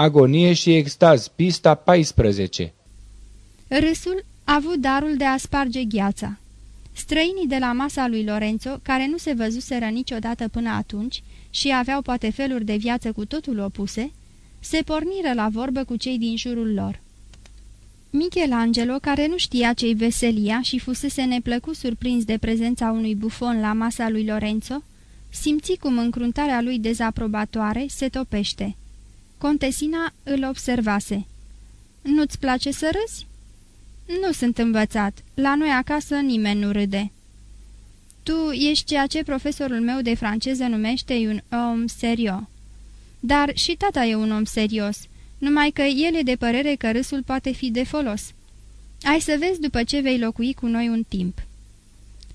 Agonie și extaz, pista 14 Râsul a avut darul de a sparge gheața. Străinii de la masa lui Lorenzo, care nu se văzuseră niciodată până atunci și aveau poate feluri de viață cu totul opuse, se porniră la vorbă cu cei din jurul lor. Michelangelo, care nu știa ce-i veselia și fusese neplăcut surprins de prezența unui bufon la masa lui Lorenzo, simți cum încruntarea lui dezaprobatoare se topește. Contesina îl observase. Nu-ți place să râzi?" Nu sunt învățat. La noi acasă nimeni nu râde." Tu ești ceea ce profesorul meu de franceză numește un om serios. Dar și tata e un om serios, numai că el e de părere că râsul poate fi de folos. Ai să vezi după ce vei locui cu noi un timp."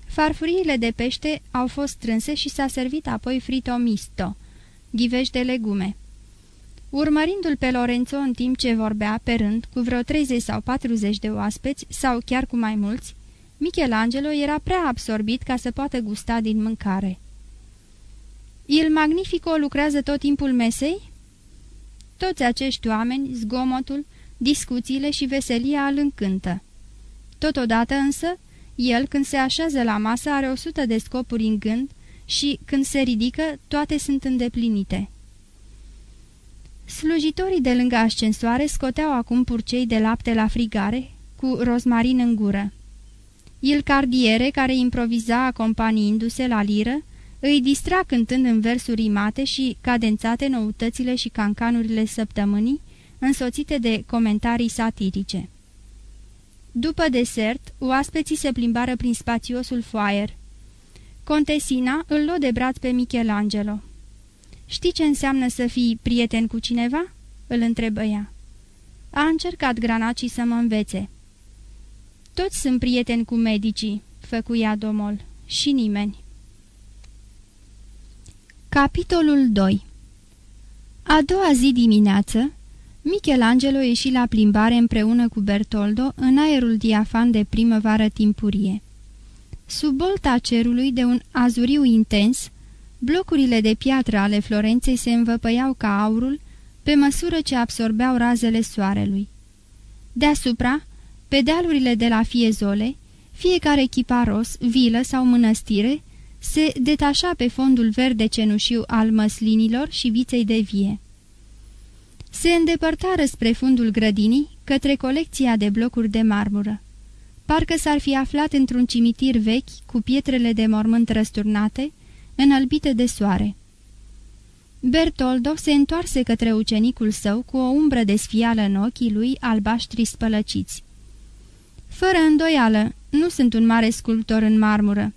Farfuriile de pește au fost strânse și s-a servit apoi frito misto, ghivești de legume. Urmărindu-l pe Lorenzo în timp ce vorbea, pe rând, cu vreo 30 sau 40 de oaspeți, sau chiar cu mai mulți, Michelangelo era prea absorbit ca să poată gusta din mâncare. Il Magnifico lucrează tot timpul mesei? Toți acești oameni, zgomotul, discuțiile și veselia îl încântă. Totodată însă, el, când se așează la masă, are o sută de scopuri în gând și, când se ridică, toate sunt îndeplinite. Slujitorii de lângă ascensoare scoteau acum purcei de lapte la frigare, cu rozmarin în gură. Il Cardiere, care improviza acompaniindu-se la liră, îi distra cântând în versuri rimate și cadențate noutățile și cancanurile săptămânii, însoțite de comentarii satirice. După desert, oaspeții se plimbară prin spațiosul foaier. Contesina îl luă de braț pe Michelangelo. Știi ce înseamnă să fii prieten cu cineva?" îl întrebă ea. A încercat granacii să mă învețe. Toți sunt prieteni cu medicii," făcuia domol, și nimeni. Capitolul 2 A doua zi dimineață, Michelangelo ieși la plimbare împreună cu Bertoldo în aerul diafan de primăvară timpurie. Sub bolta cerului de un azuriu intens, Blocurile de piatră ale Florenței se învăpăiau ca aurul pe măsură ce absorbeau razele soarelui. Deasupra, pe dealurile de la Fiezole, fiecare chiparos, vilă sau mănăstire se detașa pe fondul verde cenușiu al măslinilor și viței de vie. Se îndepărtară spre fundul grădinii, către colecția de blocuri de marmură. Parcă s-ar fi aflat într-un cimitir vechi, cu pietrele de mormânt răsturnate, înălbite de soare. Bertoldo se întoarse către ucenicul său cu o umbră de sfială în ochii lui albaștri spălăciți. Fără îndoială, nu sunt un mare sculptor în marmură,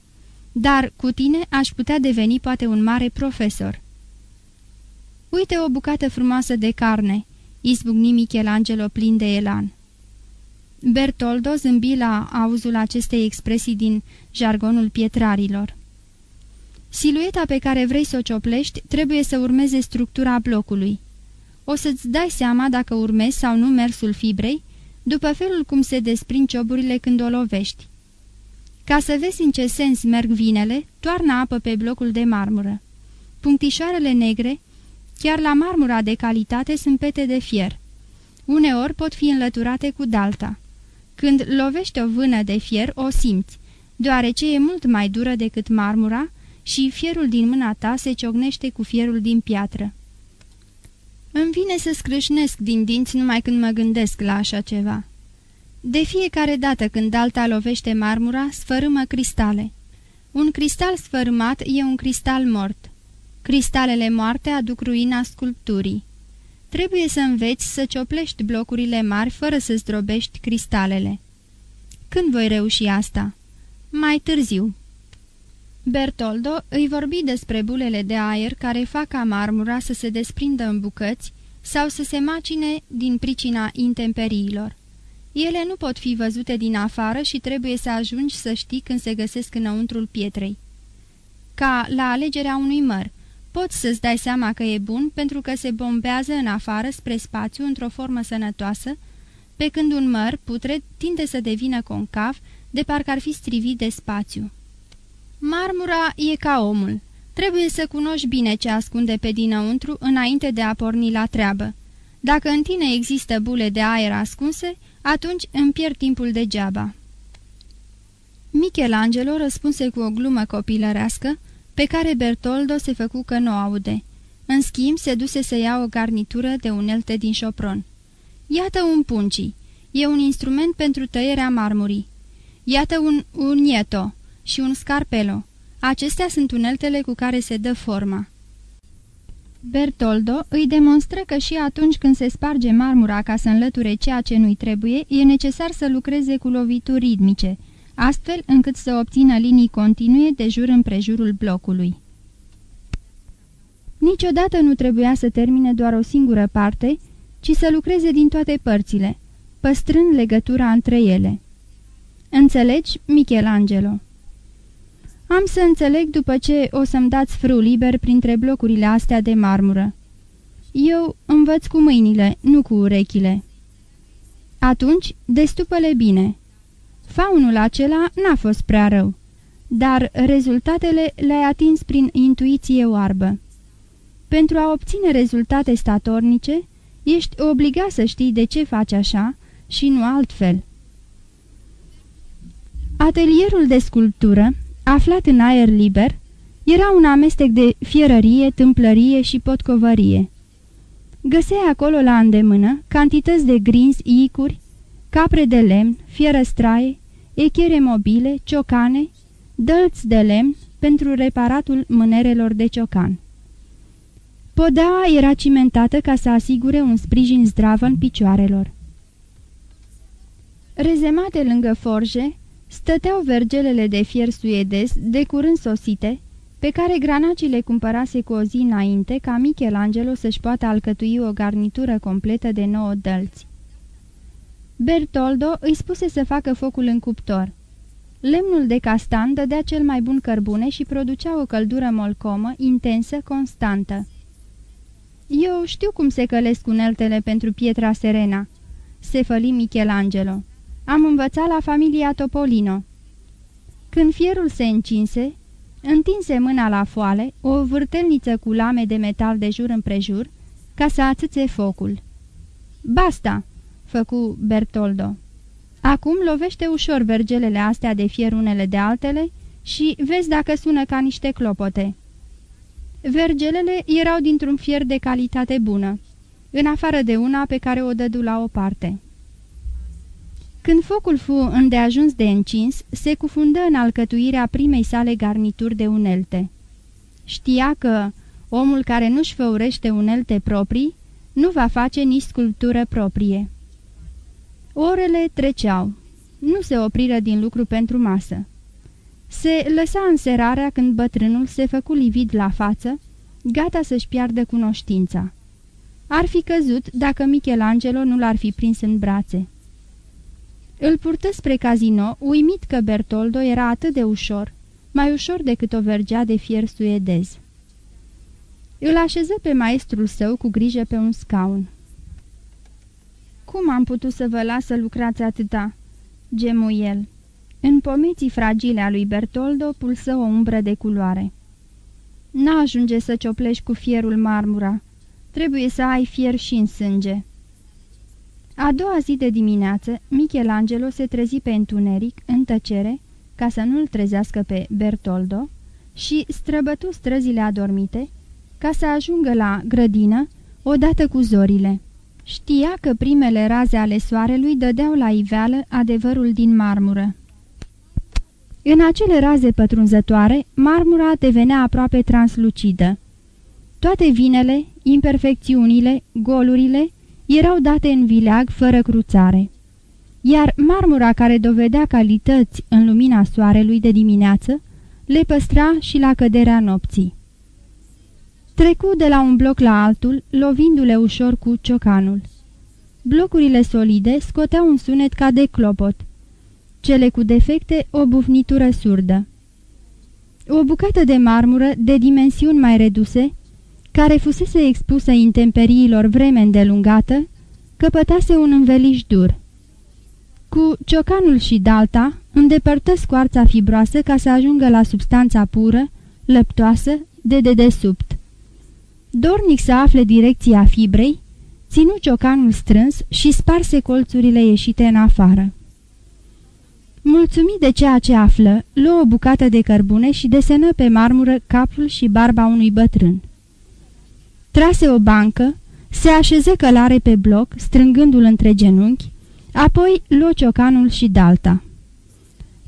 dar cu tine aș putea deveni poate un mare profesor. Uite o bucată frumoasă de carne, izbucni Michelangelo plin de elan. Bertoldo zâmbi la auzul acestei expresii din jargonul pietrarilor. Silueta pe care vrei să o cioplești trebuie să urmeze structura blocului. O să-ți dai seama dacă urmezi sau nu mersul fibrei, după felul cum se desprind cioburile când o lovești. Ca să vezi în ce sens merg vinele, toarnă apă pe blocul de marmură. Punctișoarele negre, chiar la marmura de calitate, sunt pete de fier. Uneori pot fi înlăturate cu dalta. Când lovești o vână de fier, o simți, deoarece e mult mai dură decât marmura, și fierul din mâna ta se ciognește cu fierul din piatră. Îmi vine să scrâșnesc din dinți numai când mă gândesc la așa ceva. De fiecare dată când alta lovește marmura, sfărâmă cristale. Un cristal sfărâmat e un cristal mort. Cristalele moarte aduc ruina sculpturii. Trebuie să înveți să cioplești blocurile mari fără să zdrobești cristalele. Când voi reuși asta? Mai târziu. Bertoldo îi vorbi despre bulele de aer care fac ca marmura să se desprindă în bucăți sau să se macine din pricina intemperiilor. Ele nu pot fi văzute din afară și trebuie să ajungi să știi când se găsesc înăuntrul pietrei. Ca la alegerea unui măr, poți să-ți dai seama că e bun pentru că se bombează în afară spre spațiu într-o formă sănătoasă, pe când un măr putred tinde să devină concav, de parcă ar fi strivit de spațiu. Marmura e ca omul. Trebuie să cunoști bine ce ascunde pe dinăuntru înainte de a porni la treabă. Dacă în tine există bule de aer ascunse, atunci îmi pierd timpul degeaba." Michelangelo răspunse cu o glumă copilărească, pe care Bertoldo se făcu că nu aude. În schimb, se duse să ia o garnitură de unelte din șopron. Iată un punci. E un instrument pentru tăierea marmurii. Iată un unieto și un scarpelo. Acestea sunt uneltele cu care se dă forma. Bertoldo îi demonstră că și atunci când se sparge marmura ca să înlăture ceea ce nu-i trebuie, e necesar să lucreze cu lovituri ritmice, astfel încât să obțină linii continue de jur împrejurul blocului. Niciodată nu trebuia să termine doar o singură parte, ci să lucreze din toate părțile, păstrând legătura între ele. Înțelegi, Michelangelo? Am să înțeleg după ce o să-mi dați frâu liber printre blocurile astea de marmură. Eu învăț cu mâinile, nu cu urechile. Atunci, destupă-le bine. Faunul acela n-a fost prea rău, dar rezultatele le-ai atins prin intuiție oarbă. Pentru a obține rezultate statornice, ești obligat să știi de ce faci așa și nu altfel. Atelierul de sculptură, aflat în aer liber, era un amestec de fierărie, tâmplărie și potcovărie. Găseai acolo la îndemână cantități de grinzi, icuri, capre de lemn, fierăstraie, echere mobile, ciocane, dălți de lemn pentru reparatul mânerelor de ciocan. Podeaua era cimentată ca să asigure un sprijin zdravă în picioarelor. Rezemate lângă forje, stăteau vergelele de fier suedez, de curând sosite, pe care Granaci le cumpărase cu o zi înainte ca Michelangelo să-și poată alcătui o garnitură completă de nouă dălți. Bertoldo îi spuse să facă focul în cuptor. Lemnul de castan dădea cel mai bun cărbune și producea o căldură molcomă, intensă, constantă. Eu știu cum se călesc uneltele pentru pietra serena," se făli Michelangelo. Am învățat la familia Topolino." Când fierul se încinse, întinse mâna la foale, o vârtelniță cu lame de metal de jur împrejur, ca să atâțe focul. Basta!" făcu Bertoldo. Acum lovește ușor vergelele astea de fier unele de altele și vezi dacă sună ca niște clopote." Vergelele erau dintr-un fier de calitate bună, în afară de una pe care o dădu la o parte. Când focul fu îndeajuns de încins, se cufundă în alcătuirea primei sale garnituri de unelte. Știa că omul care nu-și făurește unelte proprii nu va face nici sculptură proprie. Orele treceau. Nu se opriră din lucru pentru masă. Se lăsa înserarea când bătrânul se făcu livid la față, gata să-și piardă cunoștința. Ar fi căzut dacă Michelangelo nu l-ar fi prins în brațe. Îl purtă spre casino, uimit că Bertoldo era atât de ușor, mai ușor decât o vergea de fier suedez. Îl așeză pe maestrul său cu grijă pe un scaun. Cum am putut să vă las să lucrați atâta?" gemu el. În pomeții fragile a lui Bertoldo pulsă o umbră de culoare. N-ajunge să cioplești cu fierul marmura. Trebuie să ai fier și în sânge." A doua zi de dimineață, Michelangelo se trezi pe întuneric, în tăcere, ca să nu-l trezească pe Bertoldo, și străbătu străzile adormite, ca să ajungă la grădină, odată cu zorile. Știa că primele raze ale soarelui dădeau la iveală adevărul din marmură. În acele raze pătrunzătoare, marmura devenea aproape translucidă. Toate vinele, imperfecțiunile, golurile erau date în vileag fără cruțare. Iar marmura care dovedea calități în lumina soarelui de dimineață, le păstra și la căderea nopții. Trecu de la un bloc la altul, lovindu-le ușor cu ciocanul. Blocurile solide scoteau un sunet ca de clopot, cele cu defecte o bufnitură surdă. O bucată de marmură de dimensiuni mai reduse, care fusese expusă intemperiilor vreme îndelungată, căpătase un înveliș dur. Cu ciocanul și dalta, îndepărtă scoarța fibroasă ca să ajungă la substanța pură, lăptoasă, de dedesubt. Dornic să afle direcția fibrei, ținu ciocanul strâns și sparse colțurile ieșite în afară. Mulțumit de ceea ce află, luă o bucată de cărbune și desenă pe marmură capul și barba unui bătrân. Trase o bancă, se așeze călare pe bloc, strângându-l între genunchi, apoi luă ciocanul și dalta.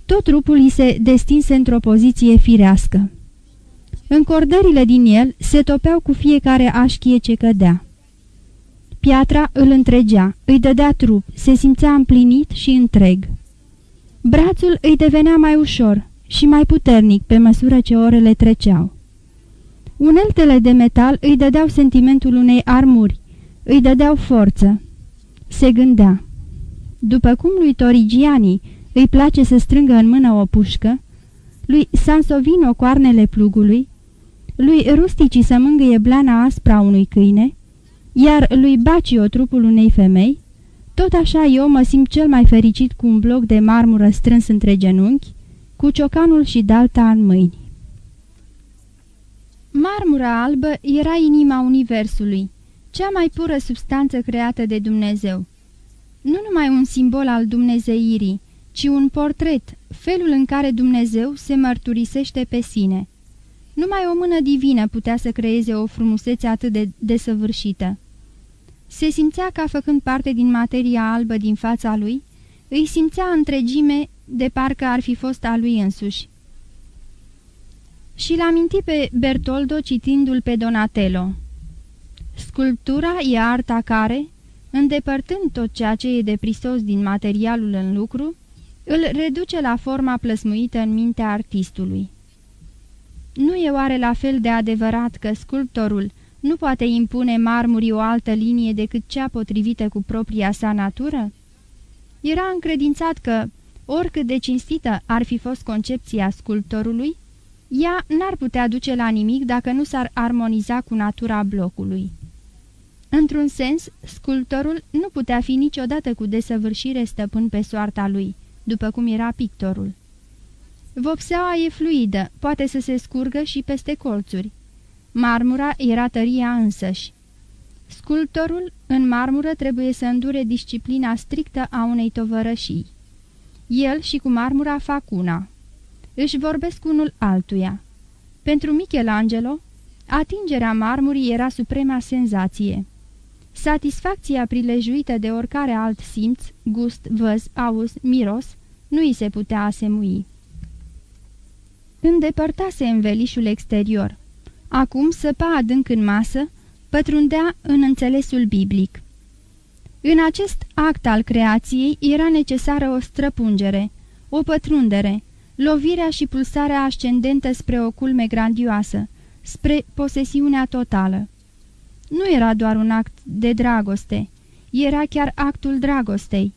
Tot trupul îi se destinse într-o poziție firească. Încordările din el se topeau cu fiecare așchie ce cădea. Piatra îl întregea, îi dădea trup, se simțea împlinit și întreg. Brațul îi devenea mai ușor și mai puternic pe măsură ce orele treceau. Uneltele de metal îi dădeau sentimentul unei armuri, îi dădeau forță. Se gândea. După cum lui Torigiani îi place să strângă în mână o pușcă, lui Sansovino coarnele plugului, lui Rustici să mângâie blana aspra unui câine, iar lui Bacio trupul unei femei, tot așa eu mă simt cel mai fericit cu un bloc de marmură strâns între genunchi, cu ciocanul și dalta în mâini. Marmura albă era inima universului, cea mai pură substanță creată de Dumnezeu. Nu numai un simbol al dumnezeirii, ci un portret, felul în care Dumnezeu se mărturisește pe sine. Numai o mână divină putea să creeze o frumusețe atât de desăvârșită. Se simțea ca făcând parte din materia albă din fața lui, îi simțea întregime de parcă ar fi fost a lui însuși. Și l-a mintit pe Bertoldo citindu-l pe Donatello. Sculptura e arta care, îndepărtând tot ceea ce e deprisos din materialul în lucru, îl reduce la forma plăsmuită în mintea artistului. Nu e oare la fel de adevărat că sculptorul nu poate impune marmurii o altă linie decât cea potrivită cu propria sa natură? Era încredințat că, oricât de cinstită ar fi fost concepția sculptorului, ea n-ar putea duce la nimic dacă nu s-ar armoniza cu natura blocului. Într-un sens, sculptorul nu putea fi niciodată cu desăvârșire stăpân pe soarta lui, după cum era pictorul. Vopseaua e fluidă, poate să se scurgă și peste colțuri. Marmura era tăria însăși. Sculptorul în marmură trebuie să îndure disciplina strictă a unei tovărășii. El și cu marmura fac una. Își vorbesc unul altuia. Pentru Michelangelo, atingerea marmurii era suprema senzație. Satisfacția prilejuită de oricare alt simț, gust, văz, auz, miros, nu îi se putea asemui. Îndepărtase învelișul exterior. Acum săpa adânc în masă, pătrundea în înțelesul biblic. În acest act al creației era necesară o străpungere, o pătrundere, lovirea și pulsarea ascendentă spre o culme grandioasă, spre posesiunea totală. Nu era doar un act de dragoste, era chiar actul dragostei,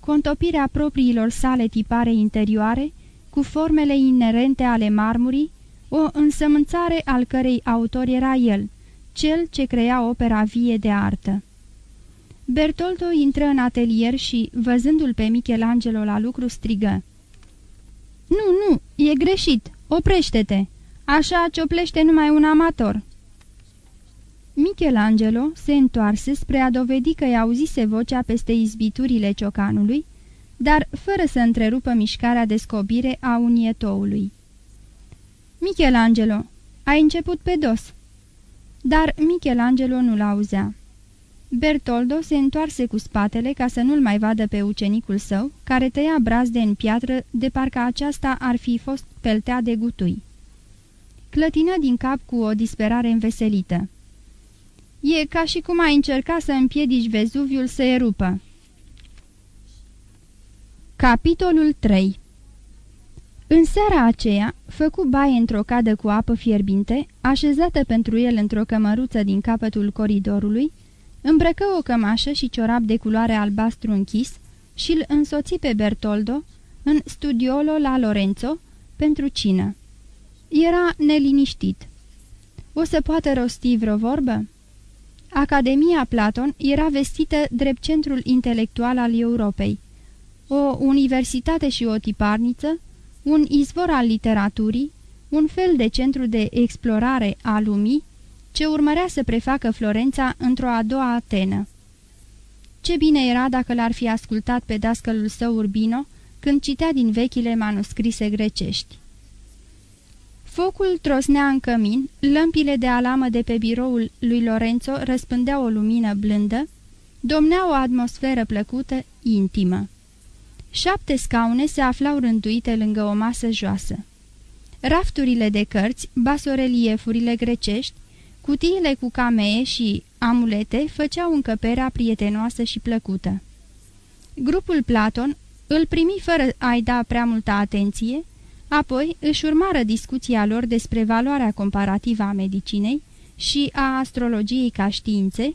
contopirea propriilor sale tipare interioare, cu formele inerente ale marmurii, o însămânțare al cărei autor era el, cel ce crea opera vie de artă. Bertoldo intră în atelier și, văzându-l pe Michelangelo la lucru, strigă. Nu, nu, e greșit, oprește-te! Așa cioplește numai un amator!" Michelangelo se întoarse spre a dovedi că i auzise vocea peste izbiturile ciocanului, dar fără să întrerupă mișcarea de scobire a unietoului. Michelangelo, ai început pe dos." Dar Michelangelo nu-l auzea. Bertoldo se întoarse cu spatele ca să nu-l mai vadă pe ucenicul său, care tăia brazde în piatră de parcă aceasta ar fi fost peltea de gutui. Clătină din cap cu o disperare înveselită. E ca și cum ai încerca să împiedici Vezuviul să erupă. Capitolul 3 În seara aceea, făcu baie într-o cadă cu apă fierbinte, așezată pentru el într-o cămăruță din capătul coridorului, îmbrăcă o cămașă și ciorap de culoare albastru închis și îl însoți pe Bertoldo în studiolo la Lorenzo pentru cină. Era neliniștit. O să poată rosti vreo vorbă? Academia Platon era vestită drept centrul intelectual al Europei. O universitate și o tiparniță, un izvor al literaturii, un fel de centru de explorare a lumii, ce urmărea să prefacă Florența într-o a doua Atenă. ce bine era dacă l-ar fi ascultat pe dascălul său Urbino când citea din vechile manuscrise grecești. Focul trosnea în cămin, lămpile de alamă de pe biroul lui Lorenzo răspândeau o lumină blândă, domnea o atmosferă plăcută, intimă. Șapte scaune se aflau rânduite lângă o masă joasă. Rafturile de cărți, basoreliefurile grecești, cutiile cu camee și amulete făceau încăperea prietenoasă și plăcută. Grupul Platon îl primi fără a-i da prea multă atenție, apoi își urmară discuția lor despre valoarea comparativă a medicinei și a astrologiei ca științe,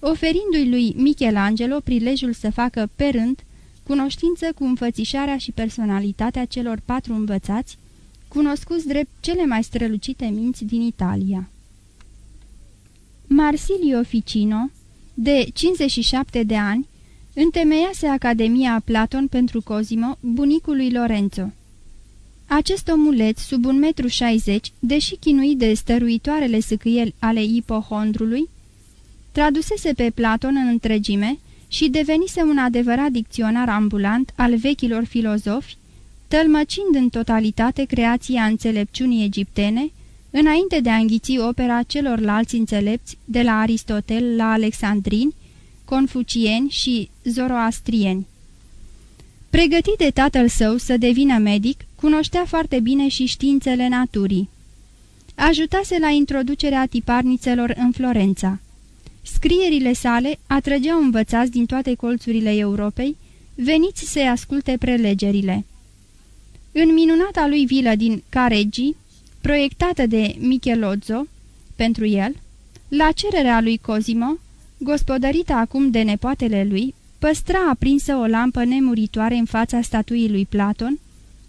oferindu-i lui Michelangelo prilejul să facă pe rând cunoștință cu înfățișarea și personalitatea celor patru învățați, cunoscuți drept cele mai strălucite minți din Italia. Marsilio Ficino, de 57 de ani, întemeiase Academia Platon pentru Cosimo, bunicul lui Lorenzo. Acest omuleț, sub un metru șaizeci, deși chinuit de stăruitoarele sâcâieli ale ipohondrului, tradusese pe Platon în întregime și devenise un adevărat dicționar ambulant al vechilor filozofi, tălmăcind în totalitate creația înțelepciunii egiptene, înainte de a înghiți opera celorlalți înțelepți de la Aristotel la Alexandrini, confucieni și zoroastrieni. Pregătit de tatăl său să devină medic, cunoștea foarte bine și științele naturii. Ajutase la introducerea tiparnițelor în Florența. Scrierile sale atrăgeau învățați din toate colțurile Europei, veniți să-i asculte prelegerile. În minunata lui vilă din Careggi, proiectată de Michelozzo pentru el, la cererea lui Cosimo, gospodărită acum de nepoatele lui, păstra aprinsă o lampă nemuritoare în fața statuii lui Platon,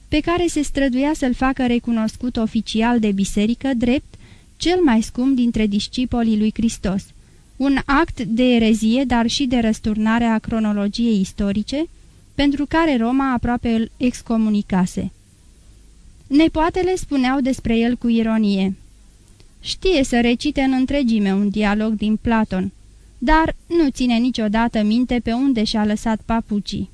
pe care se străduia să-l facă recunoscut oficial de biserică drept cel mai scump dintre discipolii lui Hristos, un act de erezie, dar și de răsturnare a cronologiei istorice, pentru care Roma aproape îl excomunicase. Nepoatele spuneau despre el cu ironie. Știe să recite în întregime un dialog din Platon, dar nu ține niciodată minte pe unde și-a lăsat papucii.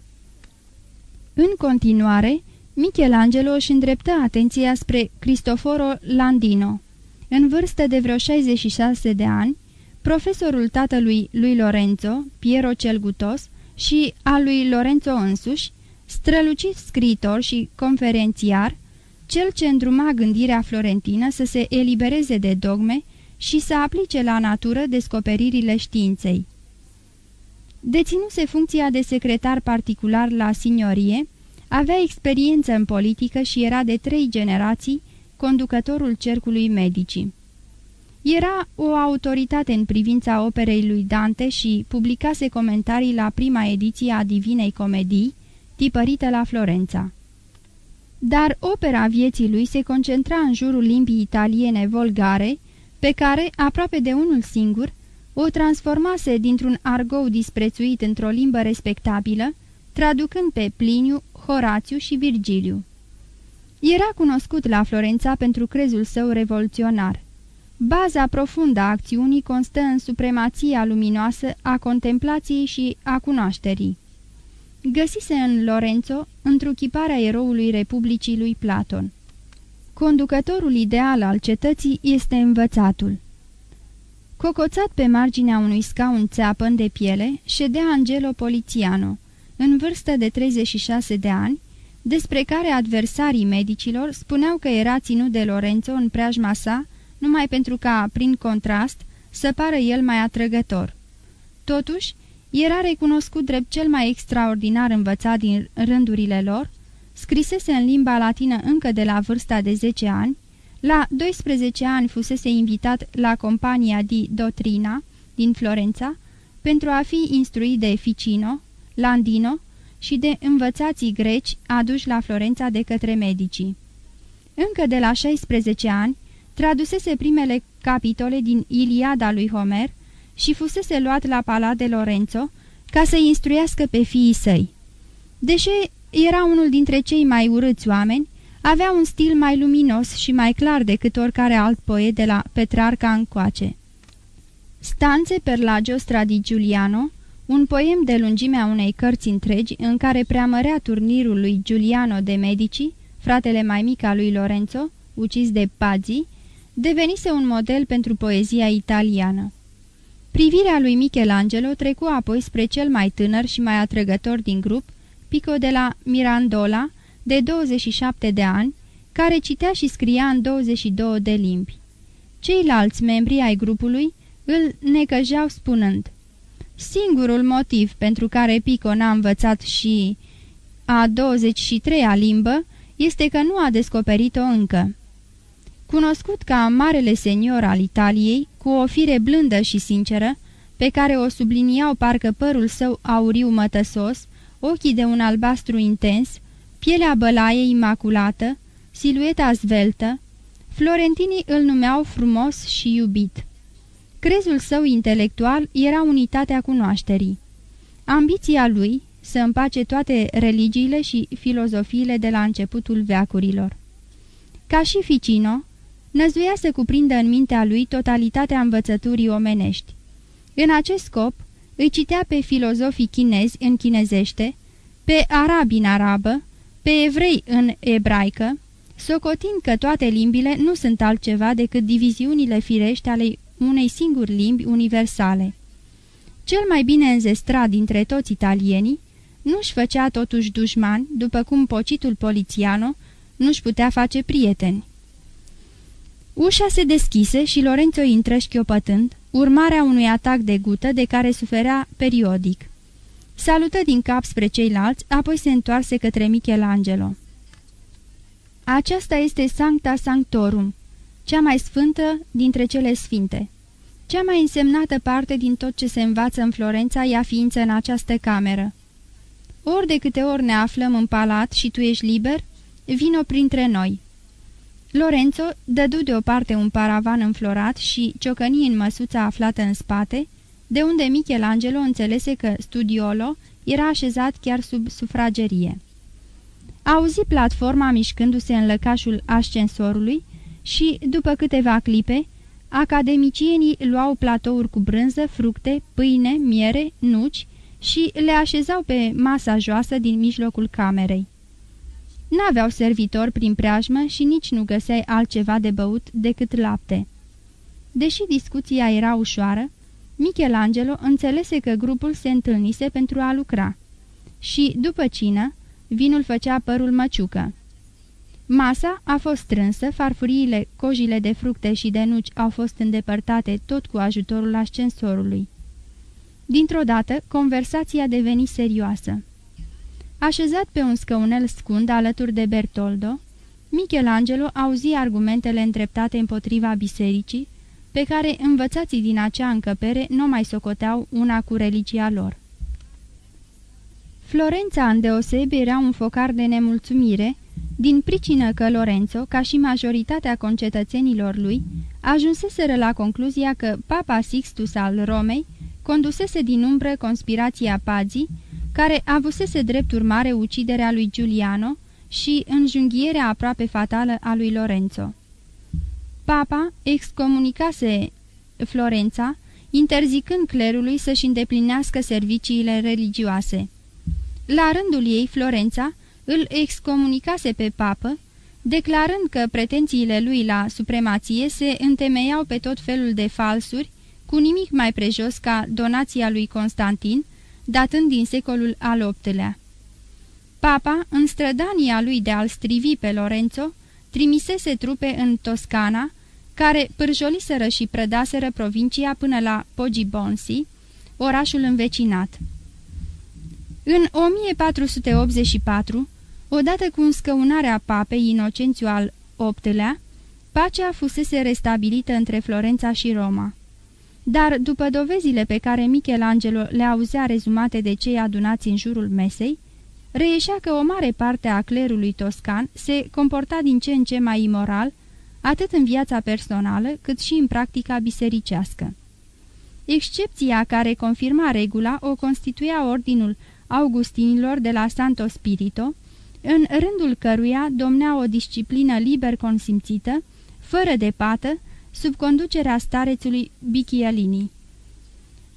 În continuare, Michelangelo își îndreptă atenția spre Cristoforo Landino. În vârstă de vreo 66 de ani, profesorul tatălui lui Lorenzo, Piero cel Gutos, și al lui Lorenzo însuși, strălucit scriitor și conferențiar, cel ce îndruma gândirea florentină să se elibereze de dogme și să aplice la natură descoperirile științei. Deținuse funcția de secretar particular la signorie, avea experiență în politică și era de trei generații conducătorul cercului medicii. Era o autoritate în privința operei lui Dante și publicase comentarii la prima ediție a Divinei Comedii, tipărită la Florența. Dar opera vieții lui se concentra în jurul limbii italiene volgare, pe care, aproape de unul singur, o transformase dintr-un argou disprețuit într-o limbă respectabilă, traducând pe Pliniu, Horațiu și Virgiliu. Era cunoscut la Florența pentru crezul său revoluționar. Baza profundă a acțiunii constă în supremația luminoasă a contemplației și a cunoașterii. Găsise în Lorenzo întruchiparea eroului Republicii lui Platon. Conducătorul ideal al cetății este învățatul. Cocoțat pe marginea unui scaun țeapăn de piele, ședea Angelo Polițiano, în vârstă de 36 de ani, despre care adversarii medicilor spuneau că era ținut de Lorenzo în preajma sa, numai pentru ca, prin contrast, să pară el mai atrăgător. Totuși, era recunoscut drept cel mai extraordinar învățat din rândurile lor, scrisese în limba latină încă de la vârsta de 10 ani, la 12 ani fusese invitat la compania di Dotrina din Florența pentru a fi instruit de Ficino, Landino și de învățații greci aduși la Florența de către medicii. Încă de la 16 ani, tradusese primele capitole din Iliada lui Homer și fusese luat la Palat de Lorenzo ca să instruiască pe fiii săi. Deși era unul dintre cei mai urâți oameni, avea un stil mai luminos și mai clar decât oricare alt poet de la Petrarca încoace. Stanțe per la Giostra di Giuliano, un poem de lungimea unei cărți întregi în care preamărea turnirul lui Giuliano de Medici, fratele mai mic al lui Lorenzo, ucis de Pazzi, devenise un model pentru poezia italiană. Privirea lui Michelangelo trecu apoi spre cel mai tânăr și mai atrăgător din grup, Pico de la Mirandola, de 27 de ani, care citea și scria în 22 de limbi. Ceilalți membri ai grupului îl necăjeau spunând Singurul motiv pentru care Pico n-a învățat și a 23-a limbă este că nu a descoperit-o încă. Cunoscut ca marele senior al Italiei, cu o fire blândă și sinceră, pe care o subliniau parcă părul său auriu mătăsos, ochii de un albastru intens, pielea bălaie imaculată, silueta zveltă, florentinii îl numeau frumos și iubit. Crezul său intelectual era unitatea cunoașterii. Ambiția lui să împace toate religiile și filozofiile de la începutul veacurilor. Ca și Ficino, năzuia să cuprindă în mintea lui totalitatea învățăturii omenești. În acest scop, îi citea pe filozofii chinezi în chinezește, pe arabi în arabă, pe evrei în ebraică, socotind că toate limbile nu sunt altceva decât diviziunile firești ale unei singuri limbi universale. Cel mai bine înzestrat dintre toți italienii, nu-și făcea totuși dușman, după cum pocitul polițiano nu-și putea face prieteni. Ușa se deschise și Lorenzo intră șchiopătând, urmarea unui atac de gută de care suferea periodic. Salută din cap spre ceilalți, apoi se întoarse către Michelangelo. Aceasta este Sancta Sanctorum, cea mai sfântă dintre cele sfinte. Cea mai însemnată parte din tot ce se învață în Florența ea ființă în această cameră. Ori de câte ori ne aflăm în palat și tu ești liber, vino printre noi. Lorenzo dădu deoparte un paravan înflorat și ciocăni în măsuța aflată în spate, de unde Michelangelo înțelese că studiolo era așezat chiar sub sufragerie. Auzi platforma mișcându-se în lăcașul ascensorului și, după câteva clipe, academicienii luau platouri cu brânză, fructe, pâine, miere, nuci și le așezau pe masa joasă din mijlocul camerei. N-aveau servitor prin preajmă și nici nu găseai altceva de băut decât lapte. Deși discuția era ușoară, Michelangelo înțelese că grupul se întâlnise pentru a lucra. Și, după cină, vinul făcea părul măciucă. Masa a fost strânsă, farfuriile, cojile de fructe și de nuci au fost îndepărtate tot cu ajutorul ascensorului. Dintr-o dată, conversația deveni serioasă. Așezat pe un scăunel scund alături de Bertoldo, Michelangelo auzi argumentele îndreptate împotriva bisericii, pe care învățații din acea încăpere nu mai socoteau una cu religia lor. Florența îndeosebi era un focar de nemulțumire, din pricină că Lorenzo, ca și majoritatea concetățenilor lui, ajunseseră la concluzia că Papa Sixtus al Romei condusese din umbră conspirația pazii, care avusese drept urmare uciderea lui Giuliano și înjunghierea aproape fatală a lui Lorenzo. Papa excomunicase Florența, interzicând clerului să-și îndeplinească serviciile religioase. La rândul ei, Florența îl excomunicase pe papă, declarând că pretențiile lui la supremație se întemeiau pe tot felul de falsuri, cu nimic mai prejos ca donația lui Constantin, datând din secolul al VIII-lea. Papa, în strădania lui de a-l strivi pe Lorenzo, trimisese trupe în Toscana, care pârjoliseră și prădaseră provincia până la Pogibonsi, orașul învecinat. În 1484, odată cu înscăunarea papei Inocențiu al VIII-lea, pacea fusese restabilită între Florența și Roma. Dar, după dovezile pe care Michelangelo le auzea rezumate de cei adunați în jurul mesei, reieșea că o mare parte a clerului toscan se comporta din ce în ce mai imoral, atât în viața personală, cât și în practica bisericească. Excepția care confirma regula o constituia ordinul Augustinilor de la Santo Spirito, în rândul căruia domnea o disciplină liber consimțită, fără de pată, sub conducerea starețului Bicchialini.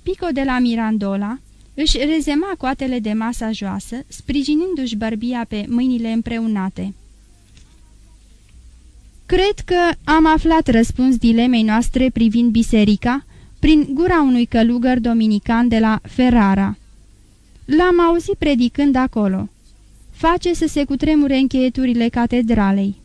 Pico de la Mirandola, Își rezema coatele de masa joasă, sprijinindu-și bărbia pe mâinile împreunate. Cred că am aflat răspuns dilemei noastre privind biserica prin gura unui călugăr dominican de la Ferrara. L-am auzit predicând acolo. Face să se cutremure încheieturile catedralei.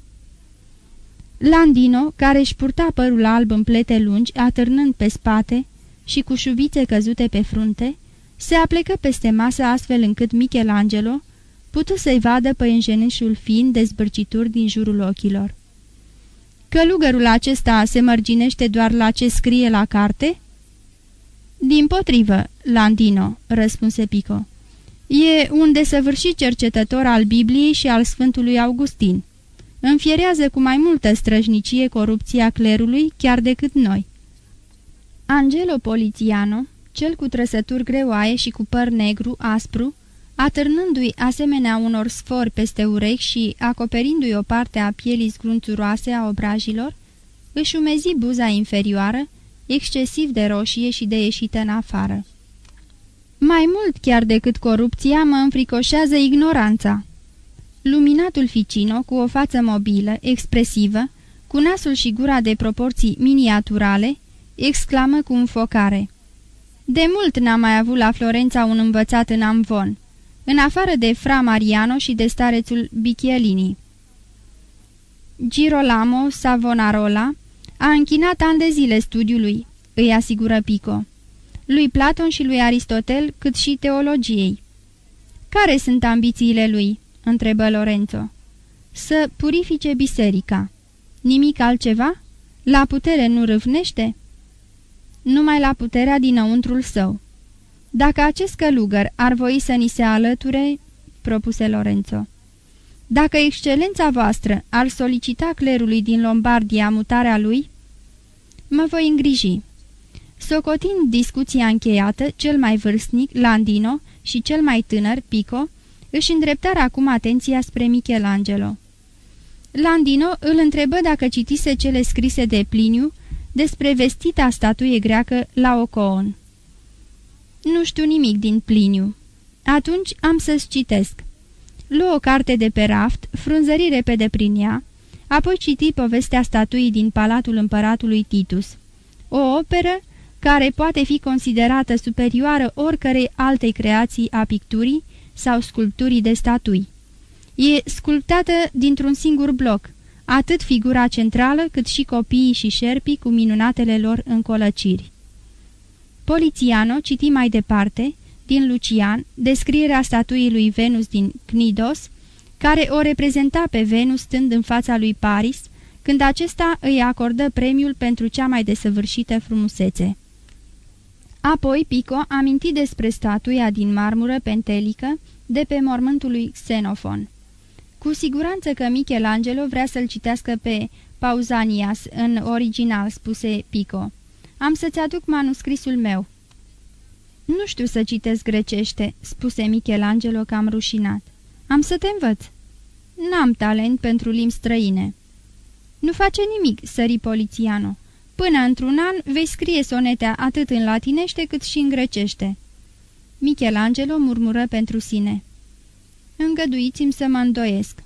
Landino, care își purta părul alb în plete lungi, atârnând pe spate și cu șuvițe căzute pe frunte, se aplecă peste masă astfel încât Michelangelo putu să-i vadă pe înjenișul fin dezbârcituri din jurul ochilor. Călugărul acesta se mărginește doar la ce scrie la carte?" Din potrivă, Landino," răspunse Pico. E un desăvârșit cercetător al Bibliei și al Sfântului Augustin. Înfierează cu mai multă străjnicie corupția clerului chiar decât noi." Angelo Poliziano, cel cu trăsături greoaie și cu păr negru, aspru, atârnându-i asemenea unor sfori peste urechi și acoperindu-i o parte a pielii zgrunțuroase a obrajilor, își umezi buza inferioară, excesiv de roșie și de ieșită în afară. Mai mult chiar decât corupția mă înfricoșează ignoranța. Luminatul Ficino, cu o față mobilă, expresivă, cu nasul și gura de proporții miniaturale, exclamă cu înfocare. De mult n-am mai avut la Florența un învățat în amvon, în afară de Fra Mariano și de starețul Bichelini. Girolamo Savonarola a închinat ani de zile studiului, îi asigură Pico, lui Platon și lui Aristotel, cât și teologiei. Care sunt ambițiile lui?" Întrebă Lorenzo. Să purifice biserica. Nimic altceva? La putere nu râvnește?" Numai la puterea dinăuntrul său. Dacă acest călugăr ar voi să ni se alăture, propuse Lorenzo. Dacă excelența voastră ar solicita clerului din Lombardia mutarea lui, mă voi îngriji. Socotind discuția încheiată, cel mai vârstnic, Landino, și cel mai tânăr, Pico, își îndreptară acum atenția spre Michelangelo. Landino îl întrebă dacă citise cele scrise de Pliniu despre vestita statuie greacă la Ocoon. Nu știu nimic din Pliniu. Atunci am să-ți citesc. Luă o carte de pe raft, frunzări repede prin ea, apoi citi povestea statuii din Palatul Împăratului Titus. O operă care poate fi considerată superioară oricărei altei creații a picturii sau sculpturii de statui. E sculptată dintr-un singur bloc, atât figura centrală cât și copiii și șerpii cu minunatele lor încolăciri. Polițiano citi mai departe, din Lucian, descrierea statuii lui Venus din Cnidos, care o reprezenta pe Venus stând în fața lui Paris, când acesta îi acordă premiul pentru cea mai desăvârșită frumusețe. Apoi Pico aminti despre statuia din marmură pentelică de pe mormântul lui Xenofon. Cu siguranță că Michelangelo vrea să-l citească pe Pausanias în original, spuse Pico. Am să-ți aduc manuscrisul meu." Nu știu să citesc grecește," spuse Michelangelo cam rușinat. Am să te învăț." N-am talent pentru limbi străine." Nu face nimic," sări polițiano. Până într-un an vei scrie sonetea atât în latinește cât și în grecește." Michelangelo murmură pentru sine. Îngăduiți-mi să mă îndoiesc.